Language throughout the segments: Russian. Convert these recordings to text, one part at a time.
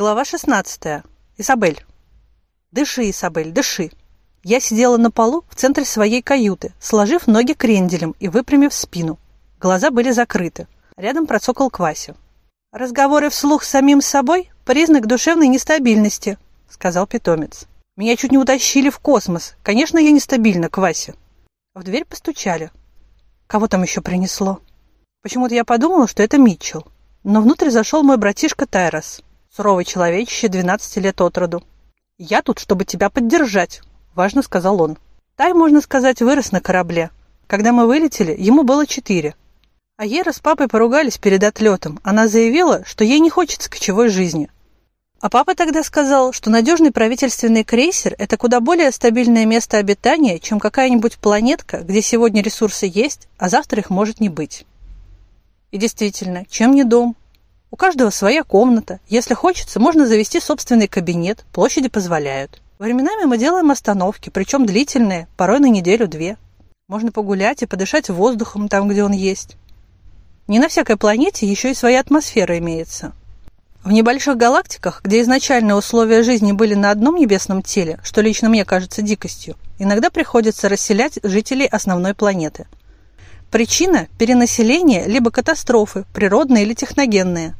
Глава 16. Изабель. Дыши, Изабель, дыши. Я сидела на полу в центре своей каюты, сложив ноги кренделем и выпрямив спину. Глаза были закрыты. Рядом процокал Квася. «Разговоры вслух с самим собой – признак душевной нестабильности», – сказал питомец. «Меня чуть не утащили в космос. Конечно, я нестабильна, Квася». В дверь постучали. Кого там еще принесло? Почему-то я подумала, что это Митчелл. Но внутрь зашел мой братишка Тайрос суровый человечище 12 лет от роду. «Я тут, чтобы тебя поддержать», – важно сказал он. Тай, можно сказать, вырос на корабле. Когда мы вылетели, ему было четыре. А Ера с папой поругались перед отлетом. Она заявила, что ей не хочется кочевой жизни. А папа тогда сказал, что надежный правительственный крейсер – это куда более стабильное место обитания, чем какая-нибудь планетка, где сегодня ресурсы есть, а завтра их может не быть. И действительно, чем не дом? У каждого своя комната. Если хочется, можно завести собственный кабинет, площади позволяют. Временами мы делаем остановки, причем длительные, порой на неделю-две. Можно погулять и подышать воздухом там, где он есть. Не на всякой планете еще и своя атмосфера имеется. В небольших галактиках, где изначальные условия жизни были на одном небесном теле, что лично мне кажется дикостью, иногда приходится расселять жителей основной планеты – Причина – перенаселение либо катастрофы, природные или техногенные.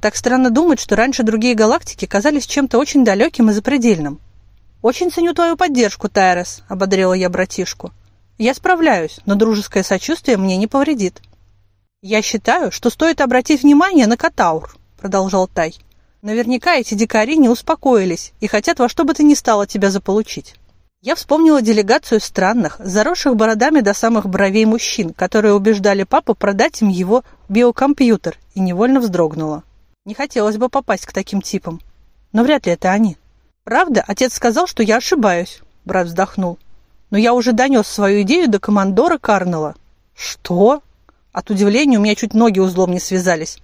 Так странно думать, что раньше другие галактики казались чем-то очень далеким и запредельным. «Очень ценю твою поддержку, Тайрес», – ободрила я братишку. «Я справляюсь, но дружеское сочувствие мне не повредит». «Я считаю, что стоит обратить внимание на Катаур», – продолжал Тай. «Наверняка эти дикари не успокоились и хотят во что бы то ни стало тебя заполучить». Я вспомнила делегацию странных, заросших бородами до самых бровей мужчин, которые убеждали папу продать им его биокомпьютер, и невольно вздрогнула. Не хотелось бы попасть к таким типам. Но вряд ли это они. Правда, отец сказал, что я ошибаюсь, брат вздохнул. Но я уже донес свою идею до командора Карнелла. Что? От удивления у меня чуть ноги узлом не связались.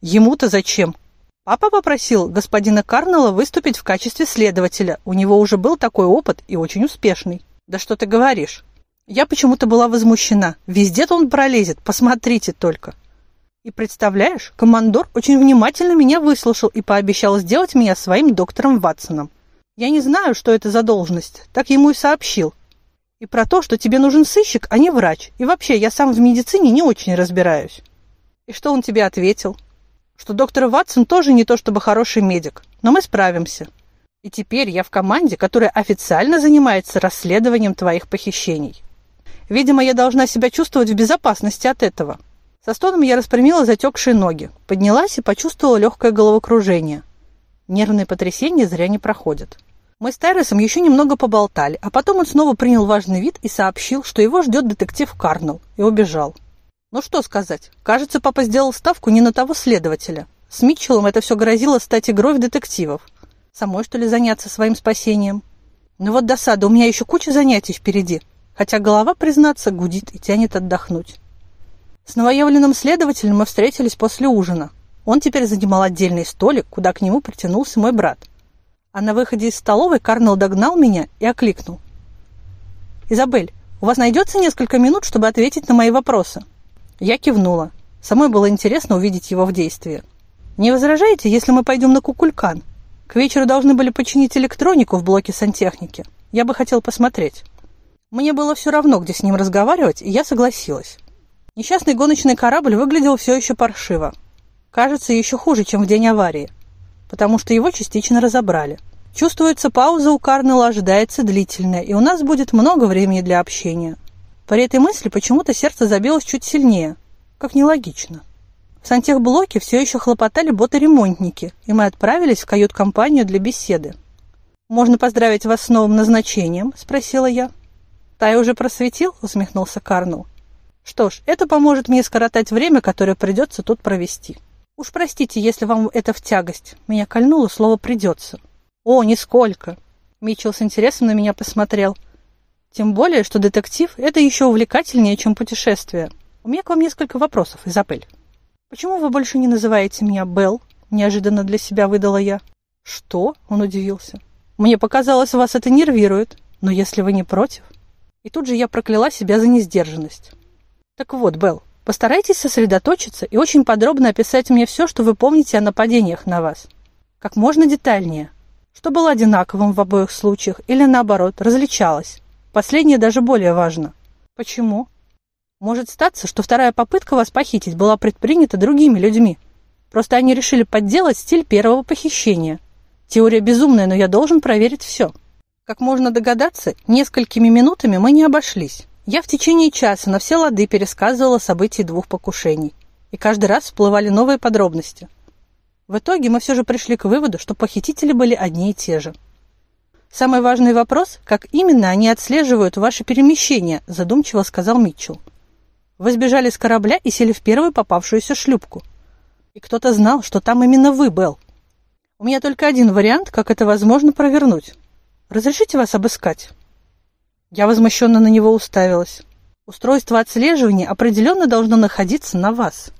Ему-то зачем? Папа попросил господина Карнелла выступить в качестве следователя. У него уже был такой опыт и очень успешный. Да что ты говоришь? Я почему-то была возмущена. Везде-то он пролезет, посмотрите только. И представляешь, командор очень внимательно меня выслушал и пообещал сделать меня своим доктором Ватсоном. Я не знаю, что это за должность, так ему и сообщил. И про то, что тебе нужен сыщик, а не врач. И вообще, я сам в медицине не очень разбираюсь. И что он тебе ответил? что доктор Ватсон тоже не то чтобы хороший медик, но мы справимся. И теперь я в команде, которая официально занимается расследованием твоих похищений. Видимо, я должна себя чувствовать в безопасности от этого. Со стоном я распрямила затекшие ноги, поднялась и почувствовала легкое головокружение. Нервные потрясения зря не проходят. Мы с Тайресом еще немного поболтали, а потом он снова принял важный вид и сообщил, что его ждет детектив Карнелл, и убежал. Ну что сказать, кажется, папа сделал ставку не на того следователя. С Митчеллом это все грозило стать игрой в детективов. Самой, что ли, заняться своим спасением? Ну вот досада, у меня еще куча занятий впереди. Хотя голова, признаться, гудит и тянет отдохнуть. С новоявленным следователем мы встретились после ужина. Он теперь занимал отдельный столик, куда к нему притянулся мой брат. А на выходе из столовой Карнел догнал меня и окликнул. «Изабель, у вас найдется несколько минут, чтобы ответить на мои вопросы?» Я кивнула. Самой было интересно увидеть его в действии. «Не возражаете, если мы пойдем на Кукулькан? К вечеру должны были починить электронику в блоке сантехники. Я бы хотел посмотреть». Мне было все равно, где с ним разговаривать, и я согласилась. Несчастный гоночный корабль выглядел все еще паршиво. Кажется, еще хуже, чем в день аварии, потому что его частично разобрали. Чувствуется, пауза у Карнелла ожидается длительная, и у нас будет много времени для общения. При этой мысли почему-то сердце забилось чуть сильнее. Как нелогично. В сантехблоке все еще хлопотали боты-ремонтники, и мы отправились в кают-компанию для беседы. «Можно поздравить вас с новым назначением?» – спросила я. «Тай уже просветил?» – усмехнулся Карнул. «Что ж, это поможет мне скоротать время, которое придется тут провести. Уж простите, если вам это в тягость. Меня кольнуло слово «придется». «О, нисколько!» Митчелл с интересом на меня посмотрел – тем более, что детектив – это еще увлекательнее, чем путешествие. У меня к вам несколько вопросов, Изабель. Почему вы больше не называете меня Белл? Неожиданно для себя выдала я. Что? Он удивился. Мне показалось, вас это нервирует. Но если вы не против... И тут же я прокляла себя за несдержанность. Так вот, Белл, постарайтесь сосредоточиться и очень подробно описать мне все, что вы помните о нападениях на вас. Как можно детальнее. Что было одинаковым в обоих случаях или, наоборот, различалось. Последнее даже более важно. Почему? Может статься, что вторая попытка вас похитить была предпринята другими людьми. Просто они решили подделать стиль первого похищения. Теория безумная, но я должен проверить все. Как можно догадаться, несколькими минутами мы не обошлись. Я в течение часа на все лады пересказывала события двух покушений. И каждый раз всплывали новые подробности. В итоге мы все же пришли к выводу, что похитители были одни и те же. «Самый важный вопрос, как именно они отслеживают ваши перемещения», задумчиво сказал Митчелл. «Вы сбежали с корабля и сели в первую попавшуюся шлюпку. И кто-то знал, что там именно вы, Белл. У меня только один вариант, как это возможно провернуть. Разрешите вас обыскать?» Я возмущенно на него уставилась. Устройство отслеживания определенно должно находиться на вас.